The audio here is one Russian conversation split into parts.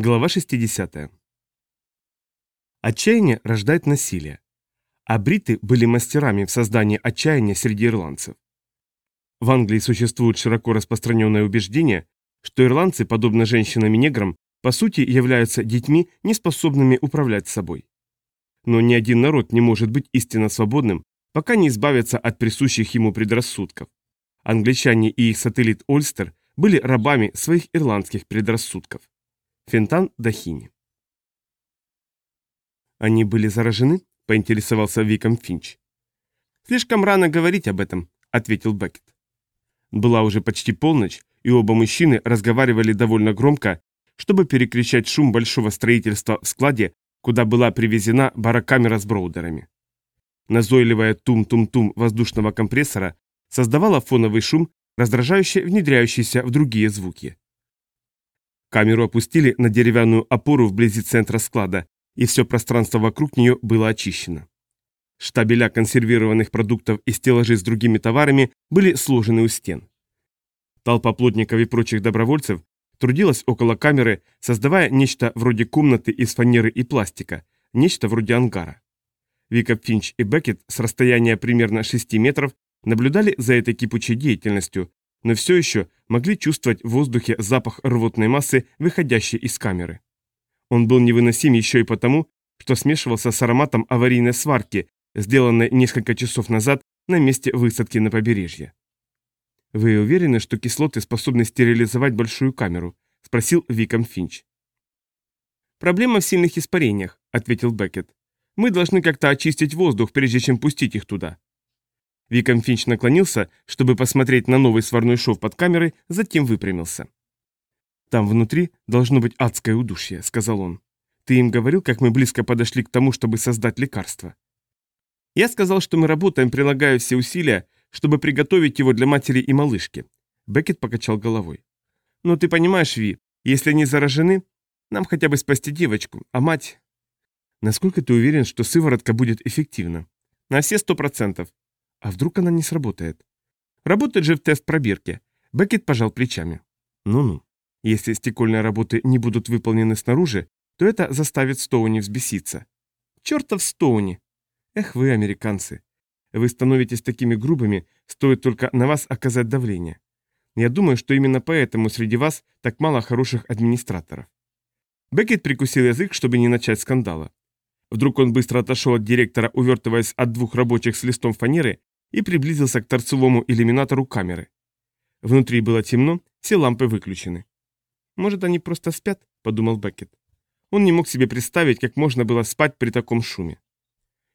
Глава 60. Отчаяние рождает насилие. А бриты были мастерами в создании отчаяния среди ирландцев. В Англии существует широко распространенное убеждение, что ирландцы, подобно женщинам и неграм, по сути являются детьми, неспособными управлять собой. Но ни один народ не может быть истинно свободным, пока не избавится от присущих ему предрассудков. Англичане и их сателлит Ольстер были рабами своих ирландских предрассудков. Фентан Дахини. «Они были заражены?» – поинтересовался Виком Финч. «Слишком рано говорить об этом», – ответил Беккет. Была уже почти полночь, и оба мужчины разговаривали довольно громко, чтобы перекричать шум большого строительства в складе, куда была привезена барокамера с броудерами. Назойливая тум-тум-тум воздушного компрессора создавала фоновый шум, раздражающе внедряющийся в другие звуки. Камеру опустили на деревянную опору вблизи центра склада, и все пространство вокруг нее было очищено. Штабеля консервированных продуктов и стеллажи с другими товарами были сложены у стен. Толпа плотников и прочих добровольцев трудилась около камеры, создавая нечто вроде комнаты из фанеры и пластика, нечто вроде ангара. Вика Финч и Беккет с расстояния примерно 6 метров наблюдали за этой кипучей деятельностью, но все еще могли чувствовать в воздухе запах рвотной массы, выходящей из камеры. Он был невыносим еще и потому, что смешивался с ароматом аварийной сварки, сделанной несколько часов назад на месте высадки на побережье. «Вы уверены, что кислоты способны стерилизовать большую камеру?» – спросил Виком Финч. «Проблема в сильных испарениях», – ответил Беккет. «Мы должны как-то очистить воздух, прежде чем пустить их туда». Виком Финч наклонился, чтобы посмотреть на новый сварной шов под камерой, затем выпрямился. «Там внутри должно быть адское удушье», — сказал он. «Ты им говорил, как мы близко подошли к тому, чтобы создать лекарство?» «Я сказал, что мы работаем, прилагая все усилия, чтобы приготовить его для матери и малышки». Беккет покачал головой. «Но ты понимаешь, Ви, если они заражены, нам хотя бы спасти девочку, а мать...» «Насколько ты уверен, что сыворотка будет эффективна?» «На все сто процентов. А вдруг она не сработает? Работает же в тест пробирки. Беккет пожал плечами. Ну-ну. Если стекольные работы не будут выполнены снаружи, то это заставит Стоуни взбеситься. Чертов Стоуни! Эх вы, американцы. Вы становитесь такими грубыми, стоит только на вас оказать давление. Я думаю, что именно поэтому среди вас так мало хороших администраторов. Беккет прикусил язык, чтобы не начать скандала. Вдруг он быстро отошел от директора, увертываясь от двух рабочих с листом фанеры, и приблизился к торцевому иллюминатору камеры. Внутри было темно, все лампы выключены. «Может, они просто спят?» – подумал Беккет. Он не мог себе представить, как можно было спать при таком шуме.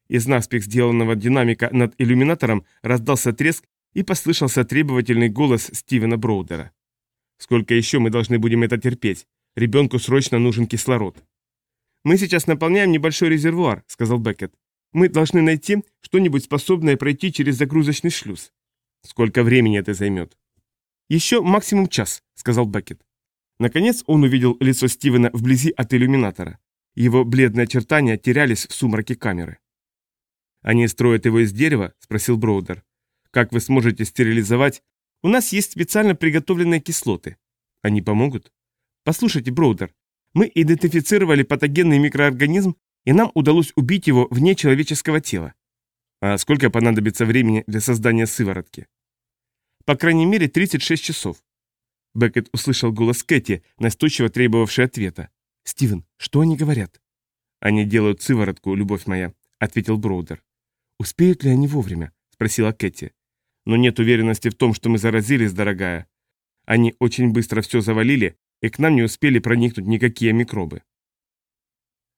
Из наспех сделанного динамика над иллюминатором раздался треск и послышался требовательный голос Стивена Броудера. «Сколько еще мы должны будем это терпеть? Ребенку срочно нужен кислород». «Мы сейчас наполняем небольшой резервуар», — сказал Беккет. Мы должны найти что-нибудь способное пройти через загрузочный шлюз. Сколько времени это займет? Еще максимум час, сказал Беккет. Наконец он увидел лицо Стивена вблизи от иллюминатора. Его бледные очертания терялись в сумраке камеры. «Они строят его из дерева?» – спросил Броудер. «Как вы сможете стерилизовать? У нас есть специально приготовленные кислоты. Они помогут?» «Послушайте, Броудер, мы идентифицировали патогенный микроорганизм, и нам удалось убить его вне человеческого тела. А сколько понадобится времени для создания сыворотки? По крайней мере, 36 часов. Беккет услышал голос Кэти, настойчиво требовавший ответа. «Стивен, что они говорят?» «Они делают сыворотку, любовь моя», — ответил Броудер. «Успеют ли они вовремя?» — спросила Кэти. «Но нет уверенности в том, что мы заразились, дорогая. Они очень быстро все завалили, и к нам не успели проникнуть никакие микробы».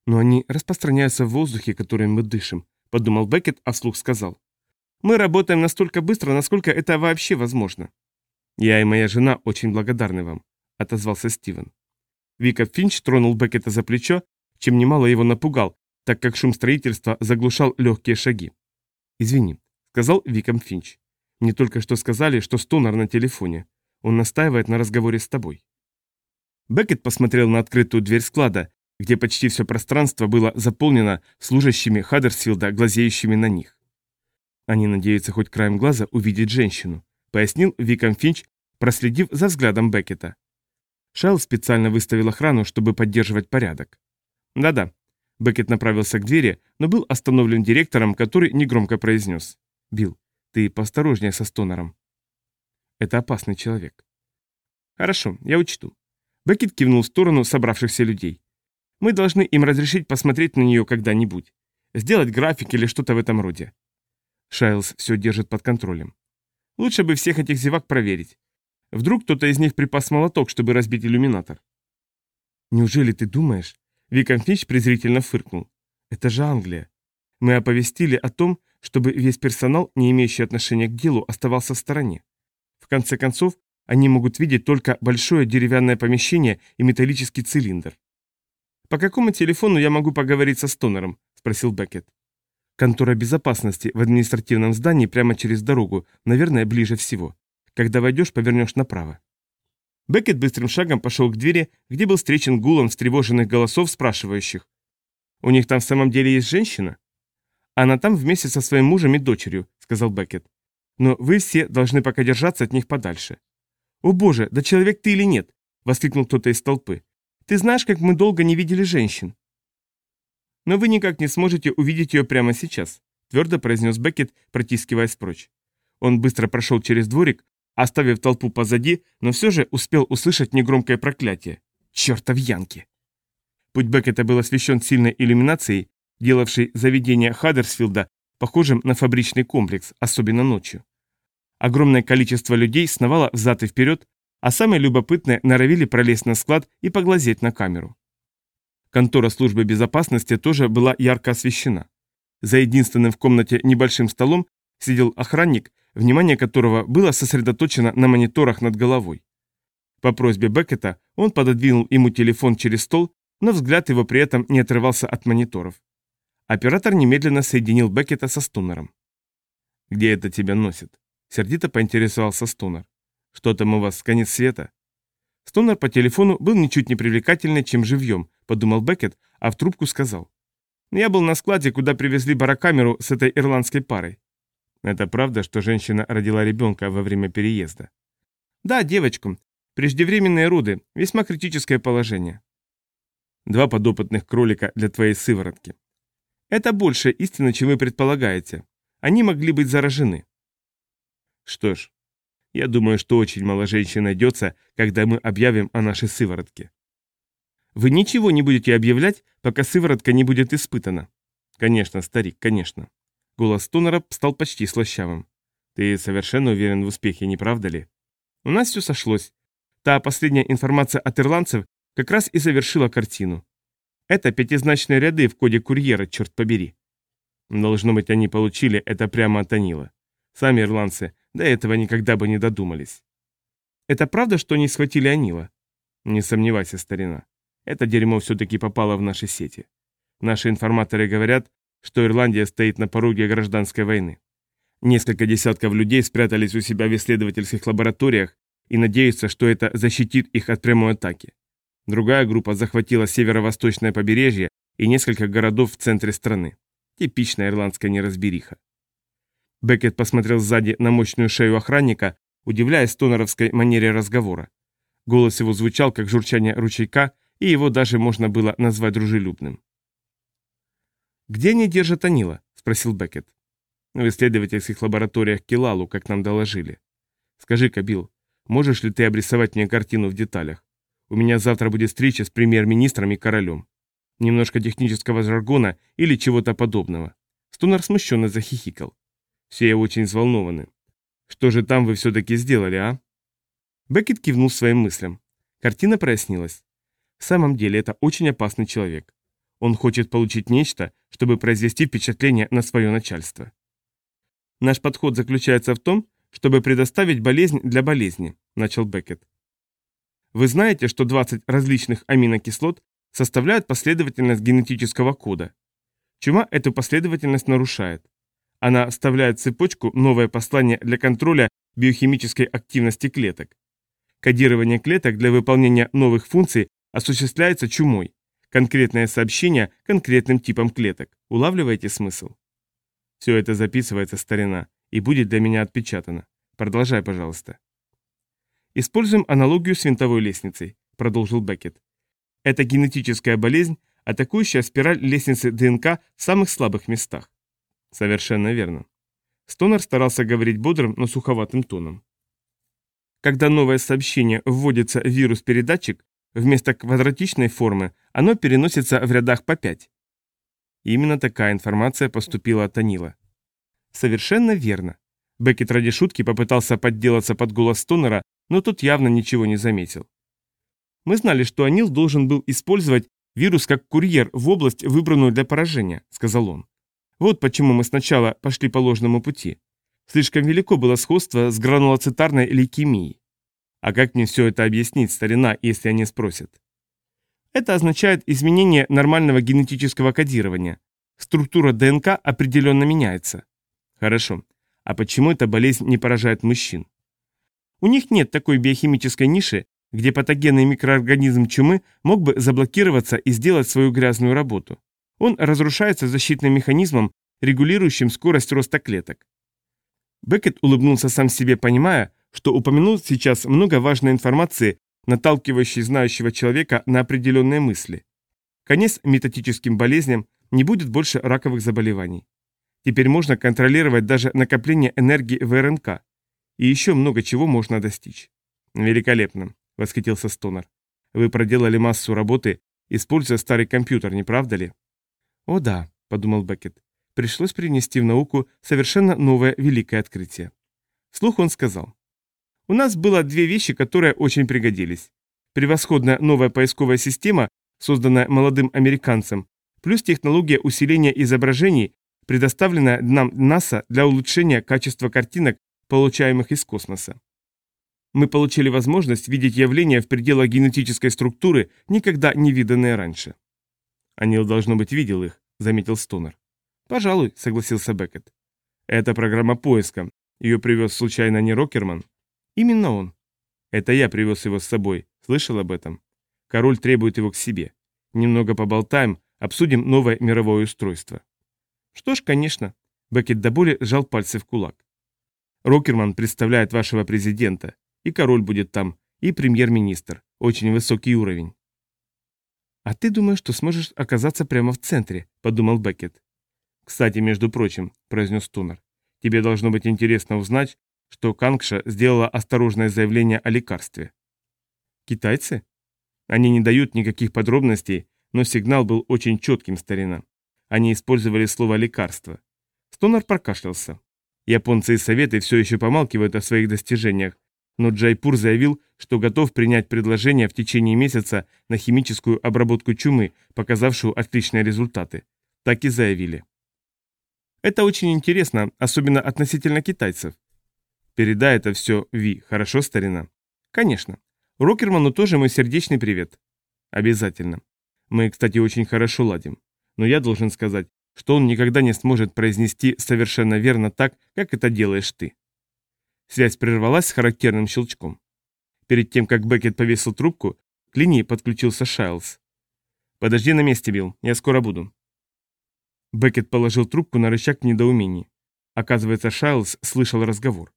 «Но они распространяются в воздухе, которым мы дышим», — подумал Беккет, а вслух сказал. «Мы работаем настолько быстро, насколько это вообще возможно». «Я и моя жена очень благодарны вам», — отозвался Стивен. Вика Финч тронул Беккета за плечо, чем немало его напугал, так как шум строительства заглушал легкие шаги. «Извини», — сказал Виком Финч. «Мне только что сказали, что Стонер на телефоне. Он настаивает на разговоре с тобой». Беккет посмотрел на открытую дверь склада, где почти все пространство было заполнено служащими Хаддерсфилда, глазеющими на них. Они надеются хоть краем глаза увидеть женщину, пояснил Виком Финч, проследив за взглядом Беккета. Шайл специально выставил охрану, чтобы поддерживать порядок. Да-да. Беккет направился к двери, но был остановлен директором, который негромко произнес. «Билл, ты поосторожнее со стонером». Это опасный человек. Хорошо, я учту. Беккет кивнул в сторону собравшихся людей. Мы должны им разрешить посмотреть на нее когда-нибудь. Сделать график или что-то в этом роде. Шайлз все держит под контролем. Лучше бы всех этих зевак проверить. Вдруг кто-то из них припас молоток, чтобы разбить иллюминатор. Неужели ты думаешь? Викон Финч презрительно фыркнул. Это же Англия. Мы оповестили о том, чтобы весь персонал, не имеющий отношения к делу, оставался в стороне. В конце концов, они могут видеть только большое деревянное помещение и металлический цилиндр. «По какому телефону я могу поговорить со Стонером?» – спросил Беккет. «Контора безопасности в административном здании прямо через дорогу, наверное, ближе всего. Когда войдешь, повернешь направо». Беккет быстрым шагом пошел к двери, где был встречен гулом встревоженных голосов, спрашивающих. «У них там в самом деле есть женщина?» «Она там вместе со своим мужем и дочерью», — сказал Беккет. «Но вы все должны пока держаться от них подальше. «О боже, да человек ты или нет?» — воскликнул кто-то из толпы. «Ты знаешь, как мы долго не видели женщин?» «Но вы никак не сможете увидеть ее прямо сейчас», — твердо произнес Беккет, протискиваясь прочь. Он быстро прошел через дворик, оставив толпу позади, но все же успел услышать негромкое проклятие. «Чертов Янки!» Путь Беккета был освещен сильной иллюминацией, делавшей заведение Хаддерсфилда похожим на фабричный комплекс, особенно ночью. Огромное количество людей сновало взад и вперед, а самые любопытные норовили пролезть на склад и поглазеть на камеру. Контора службы безопасности тоже была ярко освещена. За единственным в комнате небольшим столом сидел охранник, внимание которого было сосредоточено на мониторах над головой. По просьбе Беккета он пододвинул ему телефон через стол, но взгляд его при этом не отрывался от мониторов. Оператор немедленно соединил Беккета со Стунером. «Где это тебя носит?» Сердито поинтересовался Стонер. «Что там у вас, конец света?» Стонер по телефону был ничуть не привлекательнее, чем живьем, подумал Беккет, а в трубку сказал. «Я был на складе, куда привезли барокамеру с этой ирландской парой». «Это правда, что женщина родила ребенка во время переезда?» «Да, девочку. Преждевременные роды. Весьма критическое положение». «Два подопытных кролика для твоей сыворотки». «Это больше истина, чем вы предполагаете. Они могли быть заражены». Что ж, я думаю, что очень мало женщин найдется, когда мы объявим о нашей сыворотке. Вы ничего не будете объявлять, пока сыворотка не будет испытана. Конечно, старик, конечно. Голос Тонера стал почти слащавым. Ты совершенно уверен в успехе, не правда ли? У нас все сошлось. Та последняя информация от ирландцев как раз и завершила картину. Это пятизначные ряды в коде курьера, черт побери. Должно быть, они получили это прямо от Анила. Сами ирландцы до этого никогда бы не додумались. Это правда, что они схватили Анила? Не сомневайся, старина. Это дерьмо все-таки попало в наши сети. Наши информаторы говорят, что Ирландия стоит на пороге гражданской войны. Несколько десятков людей спрятались у себя в исследовательских лабораториях и надеются, что это защитит их от прямой атаки. Другая группа захватила северо-восточное побережье и несколько городов в центре страны. Типичная ирландская неразбериха. Беккет посмотрел сзади на мощную шею охранника, удивляясь тоноровской манере разговора. Голос его звучал, как журчание ручейка, и его даже можно было назвать дружелюбным. «Где они держат Анила?» – спросил Беккет. «В исследовательских лабораториях Килалу, как нам доложили. Скажи-ка, можешь ли ты обрисовать мне картину в деталях? У меня завтра будет встреча с премьер-министром и королем. Немножко технического жаргона или чего-то подобного». Стунар смущенно захихикал. Все очень взволнованы. Что же там вы все-таки сделали, а? Беккет кивнул своим мыслям. Картина прояснилась. В самом деле это очень опасный человек. Он хочет получить нечто, чтобы произвести впечатление на свое начальство. Наш подход заключается в том, чтобы предоставить болезнь для болезни, начал Беккет. Вы знаете, что 20 различных аминокислот составляют последовательность генетического кода. Чума эту последовательность нарушает. Она вставляет в цепочку новое послание для контроля биохимической активности клеток. Кодирование клеток для выполнения новых функций осуществляется чумой. Конкретное сообщение конкретным типам клеток. Улавливаете смысл? Все это записывается, старина, и будет для меня отпечатано. Продолжай, пожалуйста. Используем аналогию с винтовой лестницей, продолжил Беккет. Это генетическая болезнь, атакующая спираль лестницы ДНК в самых слабых местах. Совершенно верно. Стонер старался говорить бодрым, но суховатым тоном. Когда новое сообщение вводится в вирус-передатчик, вместо квадратичной формы оно переносится в рядах по 5. Именно такая информация поступила от Анила. Совершенно верно. Беккет ради шутки попытался подделаться под голос Стонера, но тот явно ничего не заметил. Мы знали, что Анил должен был использовать вирус как курьер в область, выбранную для поражения, сказал он. Вот почему мы сначала пошли по ложному пути. Слишком велико было сходство с гранулоцитарной лейкемией. А как мне все это объяснить, старина, если они спросят? Это означает изменение нормального генетического кодирования. Структура ДНК определенно меняется. Хорошо. А почему эта болезнь не поражает мужчин? У них нет такой биохимической ниши, где патогенный микроорганизм чумы мог бы заблокироваться и сделать свою грязную работу. Он разрушается защитным механизмом, регулирующим скорость роста клеток. Беккет улыбнулся сам себе, понимая, что упомянул сейчас много важной информации, наталкивающей знающего человека на определенные мысли. Конец метатическим болезням, не будет больше раковых заболеваний. Теперь можно контролировать даже накопление энергии в РНК. И еще много чего можно достичь. Великолепно, восхитился Стонер. Вы проделали массу работы, используя старый компьютер, не правда ли? «О да», — подумал Беккет, — пришлось принести в науку совершенно новое великое открытие. Вслух он сказал. «У нас было две вещи, которые очень пригодились. Превосходная новая поисковая система, созданная молодым американцем, плюс технология усиления изображений, предоставленная нам НАСА для улучшения качества картинок, получаемых из космоса. Мы получили возможность видеть явления в пределах генетической структуры, никогда не виданные раньше. Анил, должно быть, видел их, заметил Стонер. Пожалуй, согласился Беккет. Это программа поиска. Ее привез случайно не Рокерман? Именно он. Это я привез его с собой. Слышал об этом? Король требует его к себе. Немного поболтаем, обсудим новое мировое устройство. Что ж, конечно. Беккет до боли сжал пальцы в кулак. Рокерман представляет вашего президента. И король будет там, и премьер-министр. Очень высокий уровень. «А ты думаешь, что сможешь оказаться прямо в центре?» – подумал Беккет. «Кстати, между прочим», – произнес Тунер, – «тебе должно быть интересно узнать, что Кангша сделала осторожное заявление о лекарстве». «Китайцы?» Они не дают никаких подробностей, но сигнал был очень четким, старина. Они использовали слово «лекарство». Стонер прокашлялся. Японцы и Советы все еще помалкивают о своих достижениях, но Джайпур заявил, что готов принять предложение в течение месяца на химическую обработку чумы, показавшую отличные результаты. Так и заявили. Это очень интересно, особенно относительно китайцев. Передай это все Ви, хорошо, старина? Конечно. Рокерману тоже мой сердечный привет. Обязательно. Мы, кстати, очень хорошо ладим. Но я должен сказать, что он никогда не сможет произнести совершенно верно так, как это делаешь ты. Связь прервалась с характерным щелчком. Перед тем, как Беккет повесил трубку, к линии подключился Шайлз. «Подожди на месте, Билл, я скоро буду». Беккет положил трубку на рычаг в недоумении. Оказывается, Шайлз слышал разговор.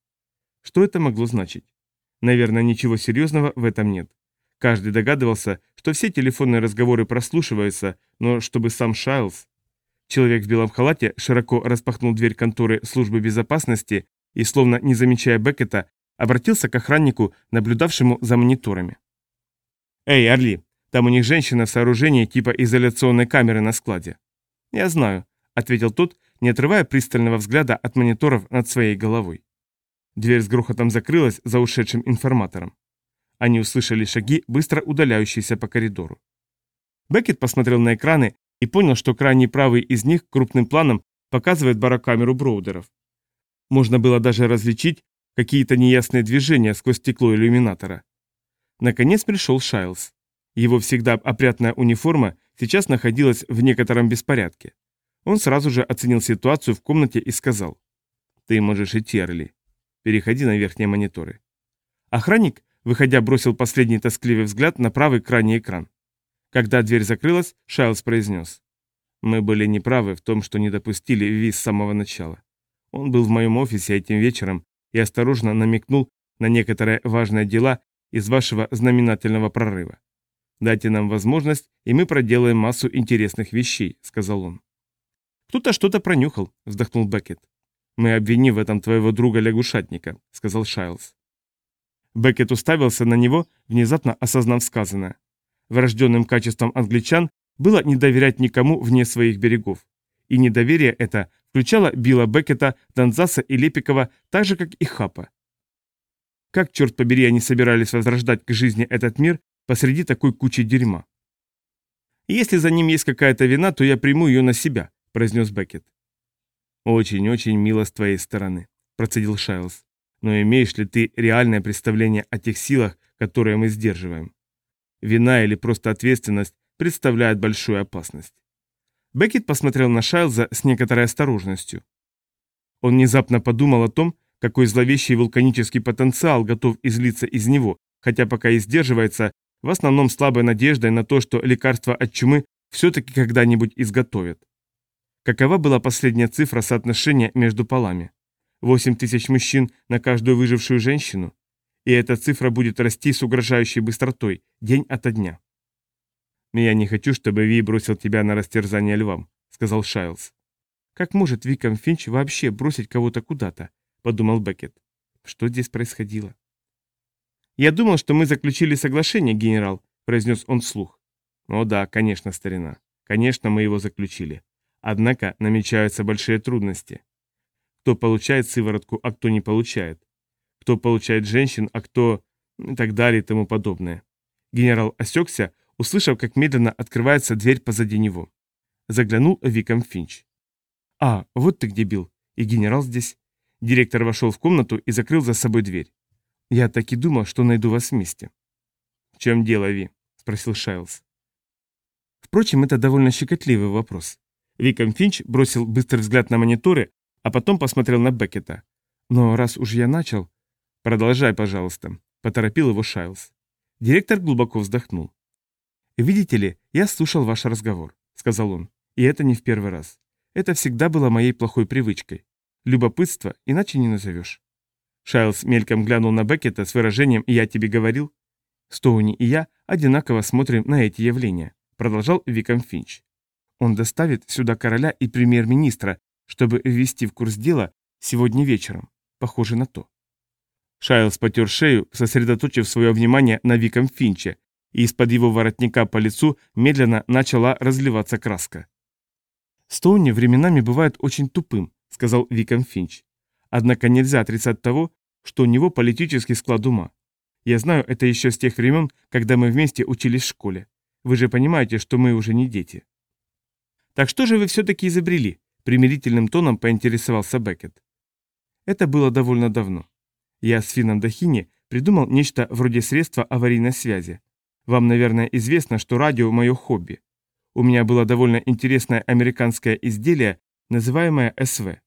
Что это могло значить? Наверное, ничего серьезного в этом нет. Каждый догадывался, что все телефонные разговоры прослушиваются, но чтобы сам Шайлз... Человек в белом халате широко распахнул дверь конторы службы безопасности и, словно не замечая Беккета, обратился к охраннику, наблюдавшему за мониторами. «Эй, Орли, там у них женщина в сооружении типа изоляционной камеры на складе». «Я знаю», — ответил тот, не отрывая пристального взгляда от мониторов над своей головой. Дверь с грохотом закрылась за ушедшим информатором. Они услышали шаги, быстро удаляющиеся по коридору. Беккет посмотрел на экраны и понял, что крайний правый из них крупным планом показывает барокамеру Броудеров. Можно было даже различить какие-то неясные движения сквозь стекло иллюминатора. Наконец пришел Шайлз. Его всегда опрятная униформа сейчас находилась в некотором беспорядке. Он сразу же оценил ситуацию в комнате и сказал. «Ты можешь идти, Орли. Переходи на верхние мониторы». Охранник, выходя, бросил последний тоскливый взгляд на правый крайний экран. Когда дверь закрылась, Шайлз произнес. «Мы были неправы в том, что не допустили Ви с самого начала. Он был в моем офисе этим вечером и осторожно намекнул на некоторые важные дела из вашего знаменательного прорыва. Дайте нам возможность, и мы проделаем массу интересных вещей», — сказал он. «Кто-то что-то пронюхал», — вздохнул Беккет. «Мы обвиним в этом твоего друга-лягушатника», — сказал Шайлз. Беккет уставился на него, внезапно осознав сказанное. Врожденным качеством англичан было не доверять никому вне своих берегов. И недоверие это включало Билла Беккета, Донзаса и Лепикова так же, как и Хапа. Как, черт побери, они собирались возрождать к жизни этот мир посреди такой кучи дерьма? «Если за ним есть какая-то вина, то я приму ее на себя», — произнес Беккет. «Очень-очень мило с твоей стороны», — процедил Шайлз. «Но имеешь ли ты реальное представление о тех силах, которые мы сдерживаем? Вина или просто ответственность представляют большую опасность». Беккет посмотрел на Шайлза с некоторой осторожностью. Он внезапно подумал о том, какой зловещий вулканический потенциал готов излиться из него, хотя пока и сдерживается, в основном слабой надеждой на то, что лекарство от чумы все-таки когда-нибудь изготовят. Какова была последняя цифра соотношения между полами? 8 тысяч мужчин на каждую выжившую женщину? И эта цифра будет расти с угрожающей быстротой, день ото дня. «Я не хочу, чтобы Ви бросил тебя на растерзание львам», — сказал Шайлз. «Как может Виком Финч вообще бросить кого-то куда-то?» — подумал Беккет. «Что здесь происходило?» «Я думал, что мы заключили соглашение, генерал», — произнес он вслух. «О да, конечно, старина. Конечно, мы его заключили. Однако намечаются большие трудности. Кто получает сыворотку, а кто не получает. Кто получает женщин, а кто... и так далее и тому подобное». Генерал осекся, услышав, как медленно открывается дверь позади него. Заглянул Виком Финч. «А, вот ты где, Билл. И генерал здесь». Директор вошел в комнату и закрыл за собой дверь. «Я так и думал, что найду вас вместе». «В чем дело, Ви?» – спросил Шайлз. Впрочем, это довольно щекотливый вопрос. Виком Финч бросил быстрый взгляд на мониторы, а потом посмотрел на Беккета. «Но раз уж я начал...» «Продолжай, пожалуйста», – поторопил его Шайлз. Директор глубоко вздохнул. «Видите ли, я слушал ваш разговор», — сказал он. «И это не в первый раз. Это всегда было моей плохой привычкой. Любопытство иначе не назовешь». Шайлз мельком глянул на Беккета с выражением «я тебе говорил». «Стоуни и я одинаково смотрим на эти явления», — продолжал Виком Финч. «Он доставит сюда короля и премьер-министра, чтобы ввести в курс дела сегодня вечером. Похоже на то». Шайлз потер шею, сосредоточив свое внимание на Виком Финче, и из-под его воротника по лицу медленно начала разливаться краска. «Стоуни временами бывает очень тупым», — сказал Виком Финч. «Однако нельзя отрицать того, что у него политический склад ума. Я знаю это еще с тех времен, когда мы вместе учились в школе. Вы же понимаете, что мы уже не дети». «Так что же вы все-таки изобрели?» — примирительным тоном поинтересовался Беккет. Это было довольно давно. Я с Финном Дахини придумал нечто вроде средства аварийной связи. Вам, наверное, известно, что радио – мое хобби. У меня было довольно интересное американское изделие, называемое СВ.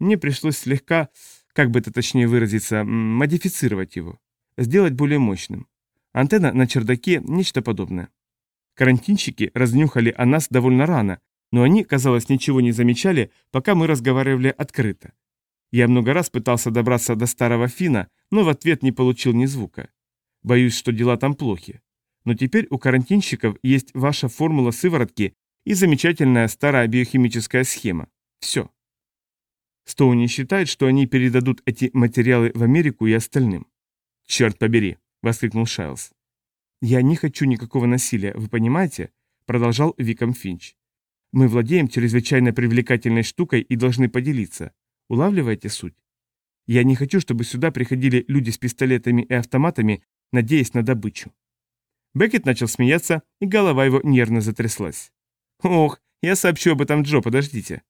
Мне пришлось слегка, как бы это точнее выразиться, модифицировать его, сделать более мощным. Антенна на чердаке – нечто подобное. Карантинщики разнюхали о нас довольно рано, но они, казалось, ничего не замечали, пока мы разговаривали открыто. Я много раз пытался добраться до старого Фина, но в ответ не получил ни звука. Боюсь, что дела там плохи. Но теперь у карантинщиков есть ваша формула сыворотки и замечательная старая биохимическая схема. Все. Стоуни считает, что они передадут эти материалы в Америку и остальным. «Черт побери!» – воскликнул Шайлз. «Я не хочу никакого насилия, вы понимаете?» – продолжал Виком Финч. «Мы владеем чрезвычайно привлекательной штукой и должны поделиться. Улавливаете суть? Я не хочу, чтобы сюда приходили люди с пистолетами и автоматами, надеясь на добычу. Беккет начал смеяться, и голова его нервно затряслась. «Ох, я сообщу об этом Джо, подождите».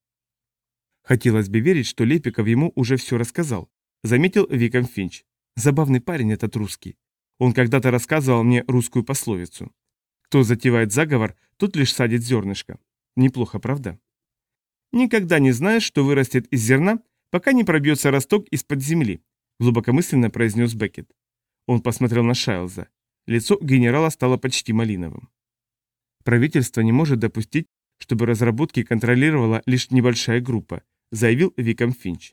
Хотелось бы верить, что Лепиков ему уже все рассказал, заметил Виком Финч. Забавный парень этот русский. Он когда-то рассказывал мне русскую пословицу. Кто затевает заговор, тот лишь садит зернышко. Неплохо, правда? Никогда не знаешь, что вырастет из зерна, пока не пробьется росток из-под земли, глубокомысленно произнес Беккет. Он посмотрел на Шайлза. Лицо генерала стало почти малиновым. Правительство не может допустить, чтобы разработки контролировала лишь небольшая группа, заявил Виком Финч.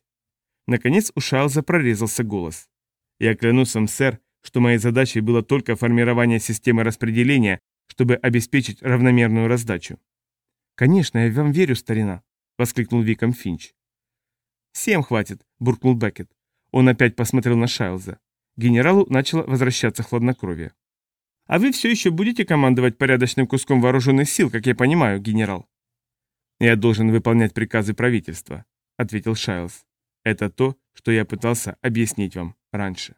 Наконец у Шайлза прорезался голос. «Я клянусь вам, сэр, что моей задачей было только формирование системы распределения, чтобы обеспечить равномерную раздачу. «Конечно, я вам верю, старина», — воскликнул Виком Финч. «Всем хватит», — буркнул Беккет. Он опять посмотрел на Шайлза. Генералу начало возвращаться хладнокровие. «А вы все еще будете командовать порядочным куском вооруженных сил, как я понимаю, генерал?» «Я должен выполнять приказы правительства», — ответил Шайлз. «Это то, что я пытался объяснить вам раньше».